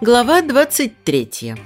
Глава 23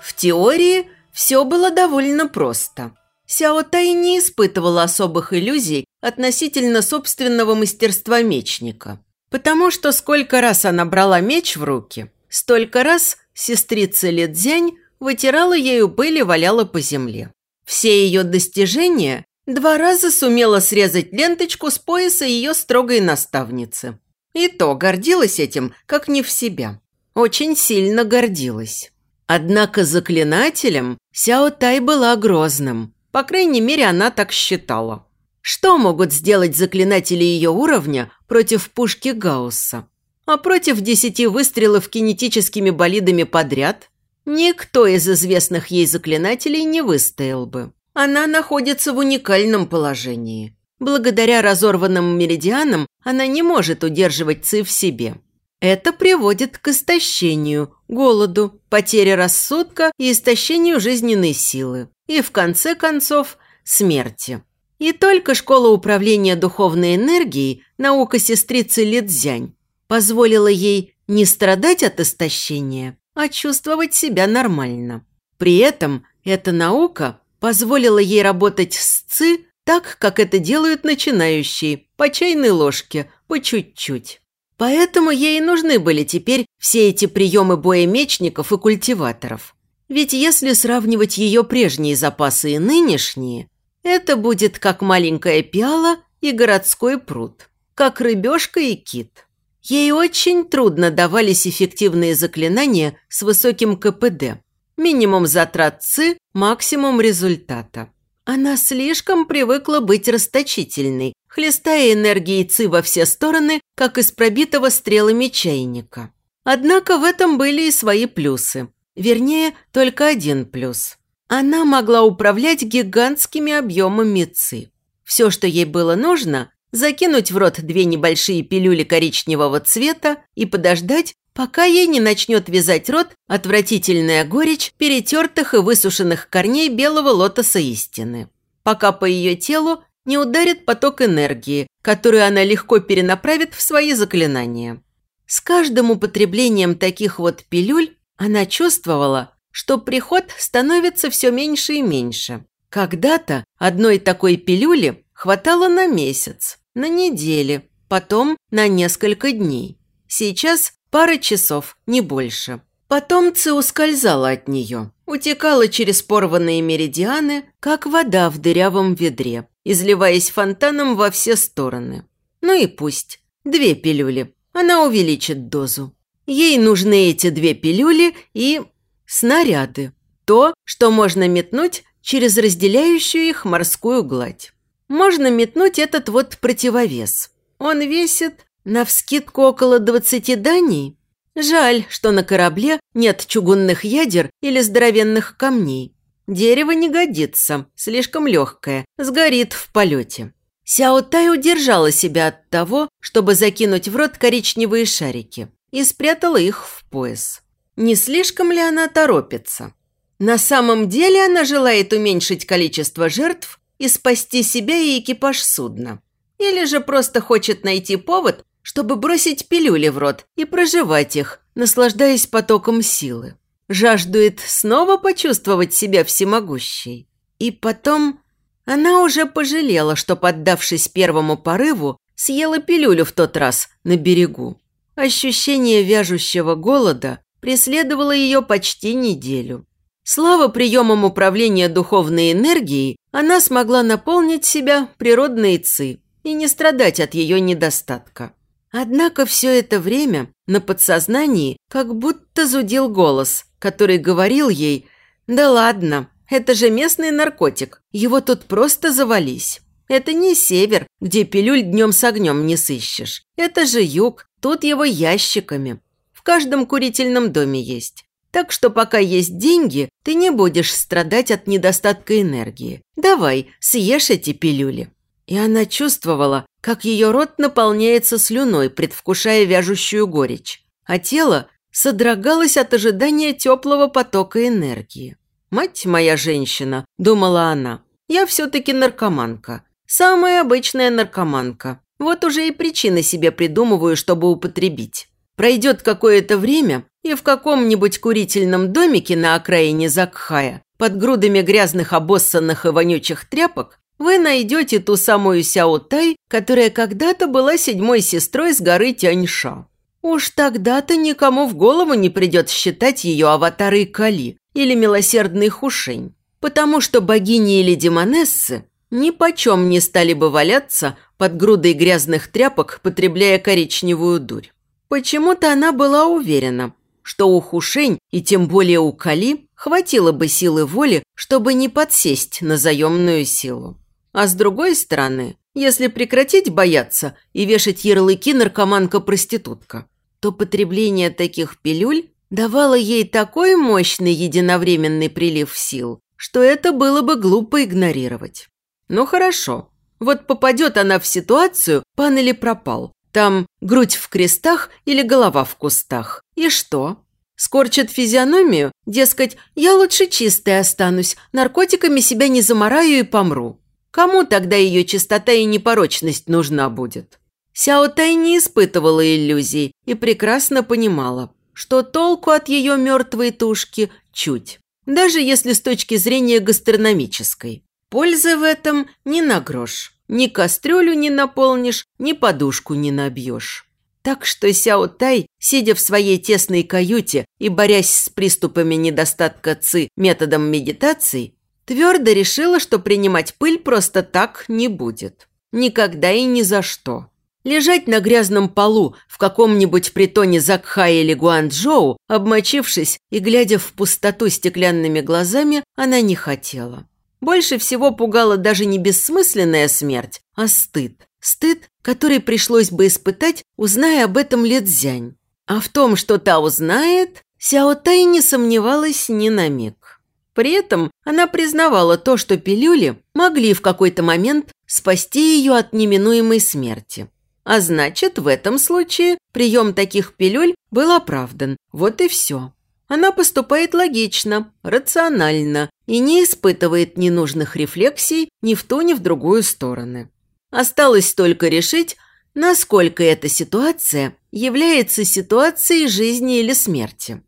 В теории все было довольно просто. Сяо Тай не испытывала особых иллюзий относительно собственного мастерства мечника. Потому что сколько раз она брала меч в руки, столько раз сестрица Лидзянь вытирала ею пыль и валяла по земле. Все ее достижения два раза сумела срезать ленточку с пояса ее строгой наставницы. И то гордилась этим, как не в себя. Очень сильно гордилась. Однако заклинателем Сяо Тай была грозным. По крайней мере, она так считала. Что могут сделать заклинатели ее уровня против пушки Гаусса? А против десяти выстрелов кинетическими болидами подряд никто из известных ей заклинателей не выстоял бы. Она находится в уникальном положении. Благодаря разорванным меридианам она не может удерживать ци в себе. Это приводит к истощению, голоду, потере рассудка и истощению жизненной силы. И, в конце концов, смерти. И только школа управления духовной энергией, наука сестрицы Лидзянь, позволила ей не страдать от истощения, а чувствовать себя нормально. При этом эта наука позволила ей работать с ЦИ так, как это делают начинающие, по чайной ложке, по чуть-чуть. Поэтому ей нужны были теперь все эти приемы боя мечников и культиваторов. Ведь если сравнивать ее прежние запасы и нынешние, это будет как маленькая пиала и городской пруд, как рыбешка и кит. Ей очень трудно давались эффективные заклинания с высоким КПД. Минимум затрат ЦИ, максимум результата. Она слишком привыкла быть расточительной, хлестая энергией ЦИ во все стороны, как из пробитого стрелами чайника. Однако в этом были и свои плюсы. Вернее, только один плюс. Она могла управлять гигантскими объемами ЦИ. Все, что ей было нужно – закинуть в рот две небольшие пилюли коричневого цвета и подождать, пока ей не начнет вязать рот отвратительная горечь перетертых и высушенных корней белого лотоса истины. Пока по ее телу не ударит поток энергии, которую она легко перенаправит в свои заклинания. С каждым употреблением таких вот пилюль она чувствовала, что приход становится все меньше и меньше. Когда-то одной такой пилюли хватало на месяц, на недели, потом на несколько дней. Сейчас пара часов, не больше. Потом Ци ускользала от нее, утекала через порванные меридианы, как вода в дырявом ведре, изливаясь фонтаном во все стороны. Ну и пусть. Две пилюли. Она увеличит дозу. Ей нужны эти две пилюли и Снаряды. То, что можно метнуть через разделяющую их морскую гладь. Можно метнуть этот вот противовес. Он весит навскидку около 20 даней. Жаль, что на корабле нет чугунных ядер или здоровенных камней. Дерево не годится, слишком легкое, сгорит в полете. Сяо Тай удержала себя от того, чтобы закинуть в рот коричневые шарики и спрятала их в пояс. Не слишком ли она торопится? На самом деле она желает уменьшить количество жертв и спасти себя и экипаж судна. Или же просто хочет найти повод, чтобы бросить пилюли в рот и проживать их, наслаждаясь потоком силы. Жаждует снова почувствовать себя всемогущей. И потом она уже пожалела, что, поддавшись первому порыву, съела пилюлю в тот раз на берегу. Ощущение вяжущего голода преследовала ее почти неделю. Слава приемам управления духовной энергией, она смогла наполнить себя природной ци и не страдать от ее недостатка. Однако все это время на подсознании как будто зудил голос, который говорил ей «Да ладно, это же местный наркотик, его тут просто завались». Это не север, где пилюль днем с огнем не сыщешь. Это же юг, тут его ящиками каждом курительном доме есть. Так что пока есть деньги, ты не будешь страдать от недостатка энергии. Давай, съешь эти пилюли». И она чувствовала, как ее рот наполняется слюной, предвкушая вяжущую горечь, а тело содрогалось от ожидания теплого потока энергии. «Мать моя женщина», – думала она, – «я все-таки наркоманка. Самая обычная наркоманка. Вот уже и причины себе придумываю, чтобы употребить. Пройдет какое-то время, и в каком-нибудь курительном домике на окраине Закхая, под грудами грязных обоссанных и вонючих тряпок, вы найдете ту самую Сяо Тай, которая когда-то была седьмой сестрой с горы Тяньша. Уж тогда-то никому в голову не придет считать ее аватарой Кали или милосердной Хушень, потому что богини или демонессы ни почем не стали бы валяться под грудой грязных тряпок, потребляя коричневую дурь. Почему-то она была уверена, что у Хушень и тем более у Кали хватило бы силы воли, чтобы не подсесть на заемную силу. А с другой стороны, если прекратить бояться и вешать ярлыки наркоманка-проститутка, то потребление таких пилюль давало ей такой мощный единовременный прилив сил, что это было бы глупо игнорировать. Ну хорошо, вот попадет она в ситуацию «пан или пропал». Там грудь в крестах или голова в кустах. И что? Скорчит физиономию, дескать, я лучше чистой останусь, наркотиками себя не замораю и помру. Кому тогда ее чистота и непорочность нужна будет? Сяо Тай не испытывала иллюзий и прекрасно понимала, что толку от ее мертвой тушки чуть, даже если с точки зрения гастрономической. Пользы в этом ни на грош. Ни кастрюлю не наполнишь, ни подушку не набьешь. Так что Сяо Тай, сидя в своей тесной каюте и борясь с приступами недостатка ци методом медитации, Твердо решила, что принимать пыль просто так не будет. Никогда и ни за что. Лежать на грязном полу в каком-нибудь притоне Закхая или Гуанчжоу, обмочившись и глядя в пустоту стеклянными глазами, она не хотела. Больше всего пугала даже не бессмысленная смерть, а стыд. Стыд, который пришлось бы испытать, узная об этом Ледзянь. А в том, что та узнает, Сяо Тай не сомневалась ни на миг. При этом она признавала то, что пилюли могли в какой-то момент спасти ее от неминуемой смерти. А значит, в этом случае прием таких пилюль был оправдан. Вот и все. Она поступает логично, рационально и не испытывает ненужных рефлексий ни в ту, ни в другую стороны. Осталось только решить, насколько эта ситуация является ситуацией жизни или смерти.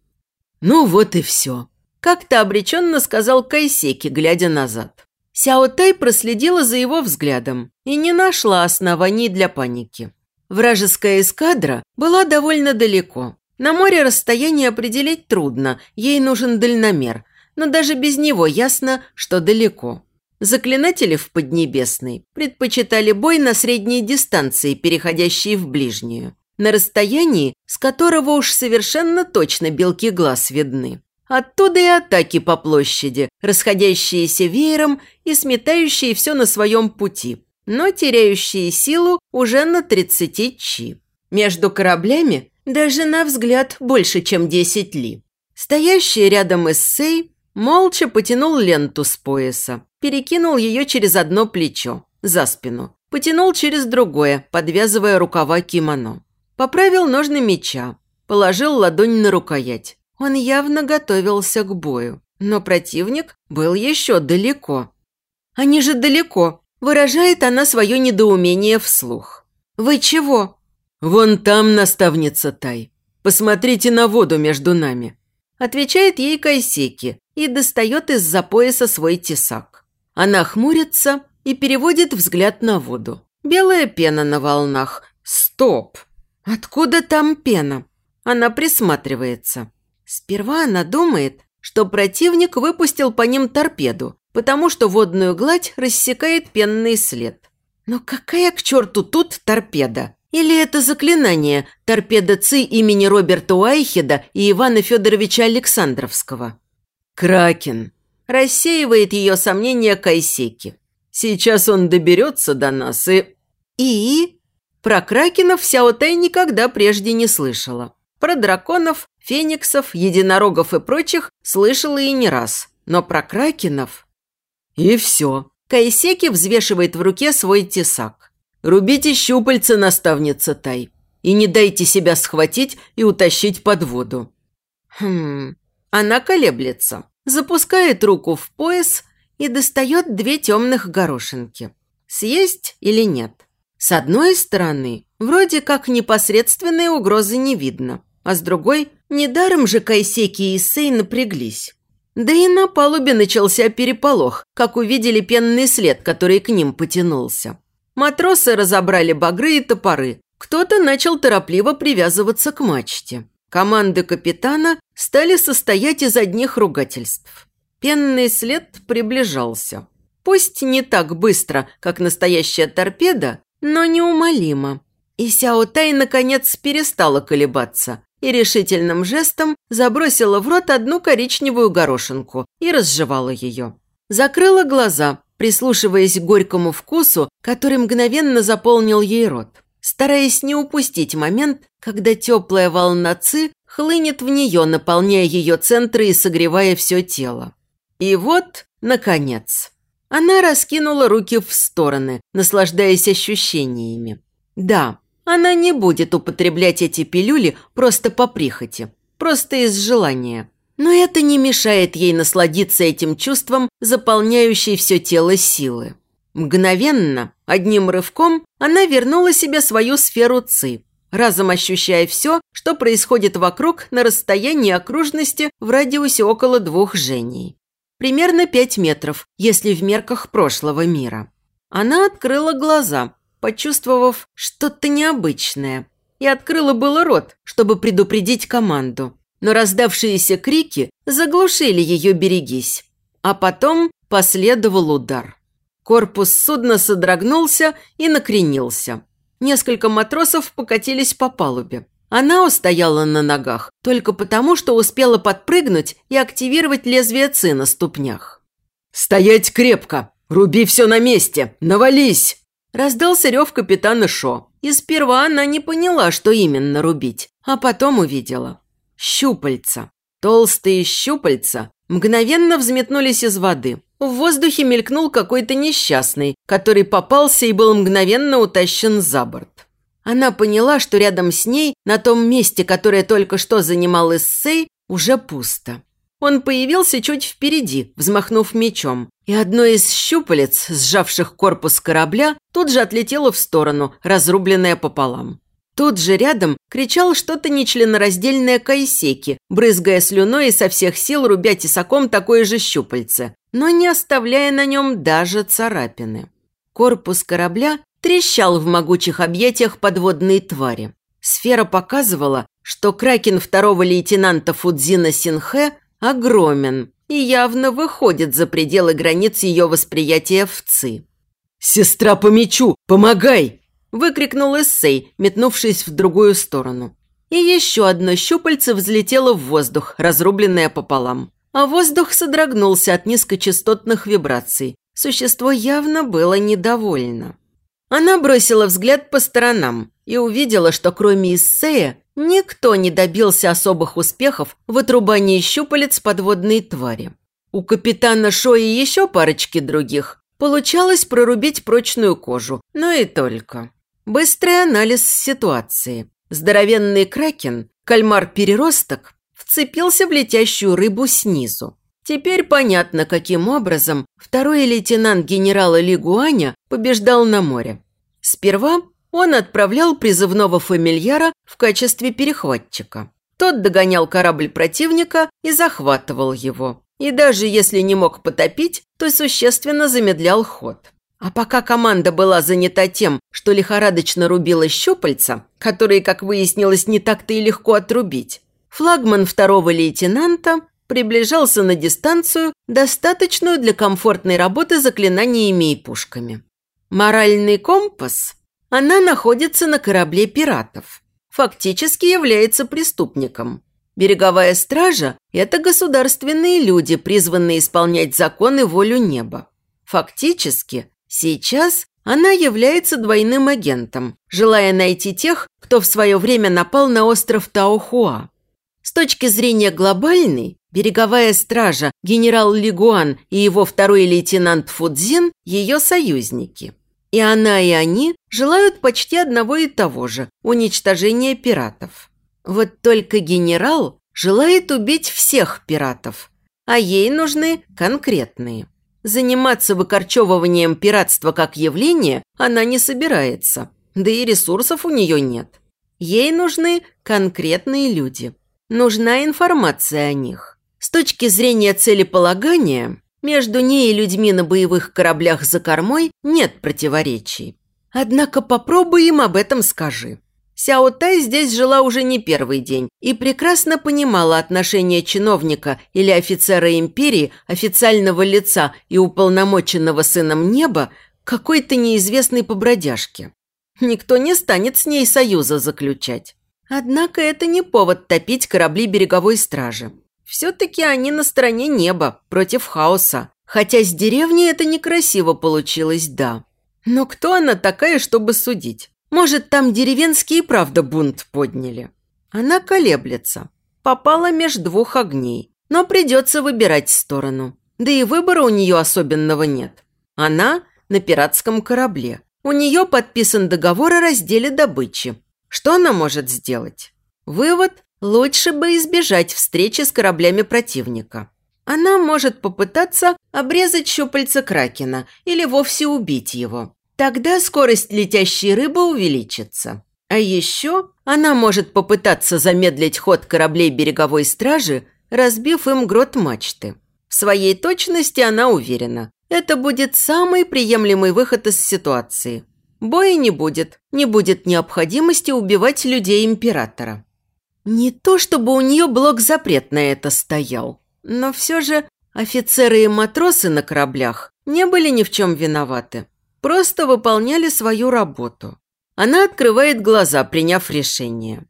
Ну вот и все. Как-то обреченно сказал Кайсеки, глядя назад. Сяо Тай проследила за его взглядом и не нашла оснований для паники. Вражеская эскадра была довольно далеко. На море расстояние определить трудно, ей нужен дальномер, но даже без него ясно, что далеко. Заклинатели в Поднебесной предпочитали бой на средней дистанции, переходящей в ближнюю, на расстоянии, с которого уж совершенно точно белки глаз видны. Оттуда и атаки по площади, расходящиеся веером и сметающие все на своем пути, но теряющие силу уже на 30 чи. Между кораблями даже на взгляд больше, чем 10 ли. Стоящий рядом эссей молча потянул ленту с пояса, перекинул ее через одно плечо, за спину, потянул через другое, подвязывая рукава кимоно. Поправил ножны меча, положил ладонь на рукоять. Он явно готовился к бою, но противник был еще далеко. «Они же далеко», – выражает она свое недоумение вслух. «Вы чего?» «Вон там наставница Тай. Посмотрите на воду между нами», – отвечает ей Кайсеки и достает из-за пояса свой тесак. Она хмурится и переводит взгляд на воду. Белая пена на волнах. Стоп! Откуда там пена? Она присматривается. Сперва она думает, что противник выпустил по ним торпеду, потому что водную гладь рассекает пенный след. Но какая к черту тут торпеда? Или это заклинание торпеда ЦИ имени Роберта Уайхеда и Ивана Федоровича Александровского? Кракен. Рассеивает ее сомнения Кайсеки. Сейчас он доберется до нас и... И? Про Кракенов Сяотай никогда прежде не слышала. Про драконов, фениксов, единорогов и прочих слышала и не раз. Но про кракенов... И все. Кайсеки взвешивает в руке свой тесак. «Рубите щупальца, наставница Тай, и не дайте себя схватить и утащить под воду». Хм... Она колеблется, запускает руку в пояс и достает две темных горошинки. Съесть или нет? С одной стороны, вроде как непосредственной угрозы не видно, а с другой, недаром же Кайсеки и Исей напряглись. Да и на палубе начался переполох, как увидели пенный след, который к ним потянулся. Матросы разобрали багры и топоры. Кто-то начал торопливо привязываться к мачте. Команды капитана стали состоять из одних ругательств. Пенный след приближался. Пусть не так быстро, как настоящая торпеда, но неумолимо. И Сяо Тай, наконец, перестала колебаться и решительным жестом забросила в рот одну коричневую горошинку и разжевала ее. Закрыла глаза, прислушиваясь к горькому вкусу, который мгновенно заполнил ей рот, стараясь не упустить момент, когда теплая волна ци хлынет в нее, наполняя ее центры и согревая все тело. И вот, наконец, она раскинула руки в стороны, наслаждаясь ощущениями. Да, она не будет употреблять эти пилюли просто по прихоти, просто из желания. Но это не мешает ей насладиться этим чувством, заполняющей все тело силы. Мгновенно, одним рывком, она вернула себе свою сферу ци, разом ощущая все, что происходит вокруг на расстоянии окружности в радиусе около двух женей. Примерно пять метров, если в мерках прошлого мира. Она открыла глаза, почувствовав что-то необычное, и открыла было рот, чтобы предупредить команду. Но раздавшиеся крики заглушили ее «берегись». А потом последовал удар. Корпус судна содрогнулся и накренился. Несколько матросов покатились по палубе. Она устояла на ногах только потому, что успела подпрыгнуть и активировать лезвие ци на ступнях. «Стоять крепко! Руби все на месте! Навались!» Раздался рев капитана Шо. И сперва она не поняла, что именно рубить, а потом увидела. Щупальца. Толстые щупальца мгновенно взметнулись из воды. В воздухе мелькнул какой-то несчастный, который попался и был мгновенно утащен за борт. Она поняла, что рядом с ней, на том месте, которое только что занимал Иссей, уже пусто. Он появился чуть впереди, взмахнув мечом, и одно из щупалец, сжавших корпус корабля, тут же отлетело в сторону, разрубленное пополам. Тут же рядом кричал что-то нечленораздельное Кайсеки, брызгая слюной и со всех сил рубя тесаком такое же щупальце, но не оставляя на нем даже царапины. Корпус корабля трещал в могучих объятиях подводной твари. Сфера показывала, что кракен второго лейтенанта Фудзина Синхэ огромен и явно выходит за пределы границ ее восприятия в ЦИ. «Сестра по мечу, помогай!» – выкрикнул Эссей, метнувшись в другую сторону. И еще одно щупальце взлетело в воздух, разрубленное пополам. А воздух содрогнулся от низкочастотных вибраций. Существо явно было недовольно. Она бросила взгляд по сторонам и увидела, что кроме Иссея никто не добился особых успехов в отрубании щупалец подводной твари. У капитана Шо и еще парочки других получалось прорубить прочную кожу, но и только. Быстрый анализ ситуации. Здоровенный кракен, кальмар-переросток, вцепился в летящую рыбу снизу. Теперь понятно, каким образом второй лейтенант генерала Лигуаня побеждал на море. Сперва он отправлял призывного фамильяра в качестве перехватчика. Тот догонял корабль противника и захватывал его. И даже если не мог потопить, то существенно замедлял ход. А пока команда была занята тем, что лихорадочно рубила щупальца, которые, как выяснилось, не так-то и легко отрубить, флагман второго лейтенанта приближался на дистанцию, достаточную для комфортной работы заклинаниями и пушками. Моральный компас? Она находится на корабле пиратов. Фактически является преступником. Береговая стража – это государственные люди, призванные исполнять закон и волю неба. Фактически, сейчас она является двойным агентом, желая найти тех, кто в свое время напал на остров Таохуа. С точки зрения глобальной, береговая стража, генерал Лигуан и его второй лейтенант Фудзин – ее союзники. И она, и они желают почти одного и того же – уничтожения пиратов. Вот только генерал желает убить всех пиратов, а ей нужны конкретные. Заниматься выкорчевыванием пиратства как явления она не собирается, да и ресурсов у нее нет. Ей нужны конкретные люди. Нужна информация о них. С точки зрения целеполагания, между ней и людьми на боевых кораблях за кормой нет противоречий. Однако попробуй им об этом скажи. Сяо Тай здесь жила уже не первый день и прекрасно понимала отношение чиновника или офицера империи, официального лица и уполномоченного сыном неба какой-то неизвестной побродяжке. Никто не станет с ней союза заключать. Однако это не повод топить корабли береговой стражи. Все-таки они на стороне неба, против хаоса. Хотя с деревни это некрасиво получилось, да. Но кто она такая, чтобы судить? Может, там деревенские правда бунт подняли. Она колеблется. Попала меж двух огней. Но придется выбирать сторону. Да и выбора у нее особенного нет. Она на пиратском корабле. У нее подписан договор о разделе добычи. Что она может сделать? Вывод – лучше бы избежать встречи с кораблями противника. Она может попытаться обрезать щупальца Кракена или вовсе убить его. Тогда скорость летящей рыбы увеличится. А еще она может попытаться замедлить ход кораблей береговой стражи, разбив им грот мачты. В своей точности она уверена. Это будет самый приемлемый выход из ситуации. Боя не будет, не будет необходимости убивать людей императора. Не то чтобы у нее блок-запрет на это стоял, но все же офицеры и матросы на кораблях не были ни в чем виноваты просто выполняли свою работу. Она открывает глаза, приняв решение.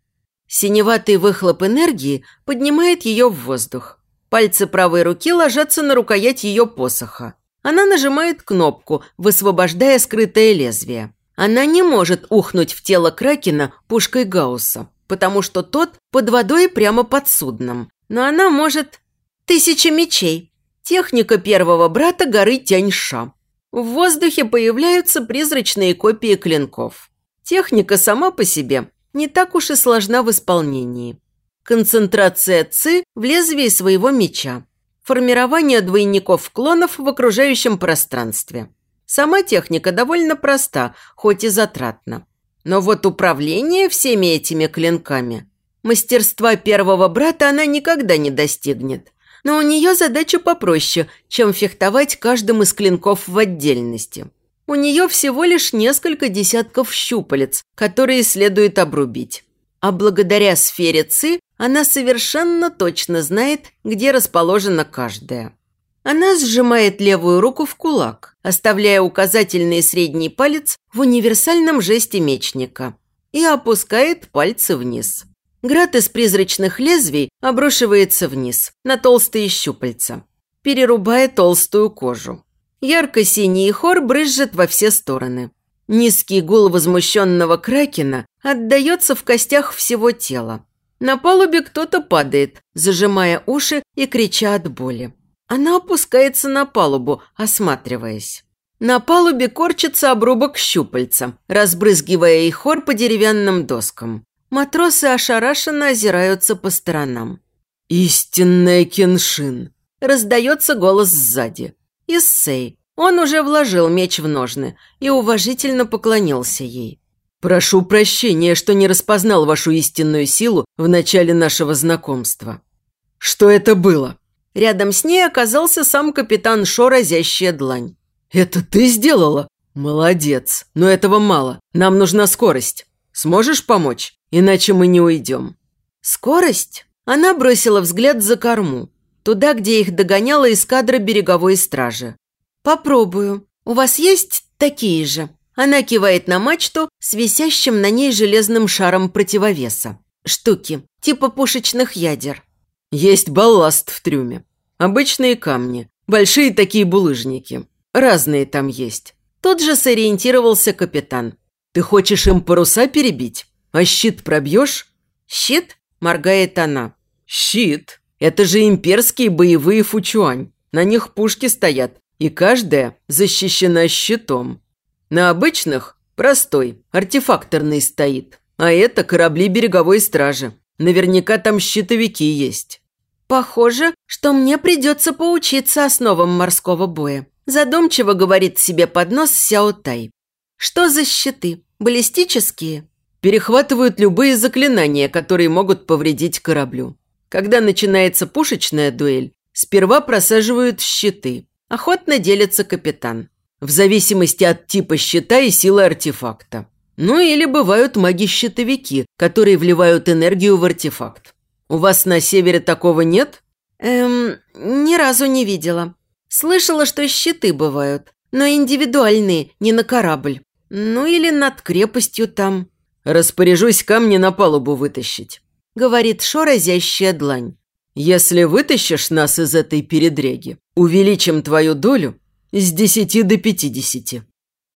Синеватый выхлоп энергии поднимает ее в воздух. Пальцы правой руки ложатся на рукоять ее посоха. Она нажимает кнопку, высвобождая скрытое лезвие. Она не может ухнуть в тело Кракена пушкой Гаусса, потому что тот под водой прямо под судном. Но она может... Тысяча мечей. Техника первого брата горы Тяньша. В воздухе появляются призрачные копии клинков. Техника сама по себе не так уж и сложна в исполнении. Концентрация ЦИ в лезвии своего меча. Формирование двойников-клонов в окружающем пространстве. Сама техника довольно проста, хоть и затратна. Но вот управление всеми этими клинками, мастерства первого брата она никогда не достигнет но у нее задача попроще, чем фехтовать каждым из клинков в отдельности. У нее всего лишь несколько десятков щупалец, которые следует обрубить. А благодаря сфере ЦИ она совершенно точно знает, где расположена каждая. Она сжимает левую руку в кулак, оставляя указательный и средний палец в универсальном жесте мечника, и опускает пальцы вниз. Град из призрачных лезвий обрушивается вниз, на толстые щупальца, перерубая толстую кожу. Ярко-синий хор брызжет во все стороны. Низкий гул возмущенного кракена отдается в костях всего тела. На палубе кто-то падает, зажимая уши и крича от боли. Она опускается на палубу, осматриваясь. На палубе корчится обрубок щупальца, разбрызгивая и хор по деревянным доскам. Матросы ошарашенно озираются по сторонам. «Истинная Кеншин!» – раздается голос сзади. Иссей. Он уже вложил меч в ножны и уважительно поклонился ей. «Прошу прощения, что не распознал вашу истинную силу в начале нашего знакомства». «Что это было?» Рядом с ней оказался сам капитан Шо, разящая длань. «Это ты сделала?» «Молодец, но этого мало. Нам нужна скорость. Сможешь помочь?» иначе мы не уйдем». Скорость? Она бросила взгляд за корму, туда, где их догоняла эскадра береговой стражи. «Попробую. У вас есть такие же?» Она кивает на мачту с висящим на ней железным шаром противовеса. Штуки, типа пушечных ядер. Есть балласт в трюме. Обычные камни, большие такие булыжники. Разные там есть. Тут же сориентировался капитан. Ты хочешь им паруса перебить? «А щит пробьешь?» «Щит?» – моргает она. «Щит? Это же имперские боевые фучуань. На них пушки стоят, и каждая защищена щитом. На обычных – простой, артефакторный стоит. А это корабли береговой стражи. Наверняка там щитовики есть». Похоже, что мне придется поучиться основам морского боя. Задумчиво говорит себе под нос Сяо Тай. Что за щиты? Баллистические? Перехватывают любые заклинания, которые могут повредить кораблю. Когда начинается пушечная дуэль, сперва просаживают щиты. Охотно делится капитан. В зависимости от типа щита и силы артефакта. Ну или бывают маги-щитовики, которые вливают энергию в артефакт. У вас на севере такого нет? Эм, ни разу не видела. Слышала, что щиты бывают, но индивидуальные, не на корабль. Ну или над крепостью там. Распоряжусь камни на палубу вытащить, говорит Шо разящая длань. Если вытащишь нас из этой передряги, увеличим твою долю с десяти до пятидесяти.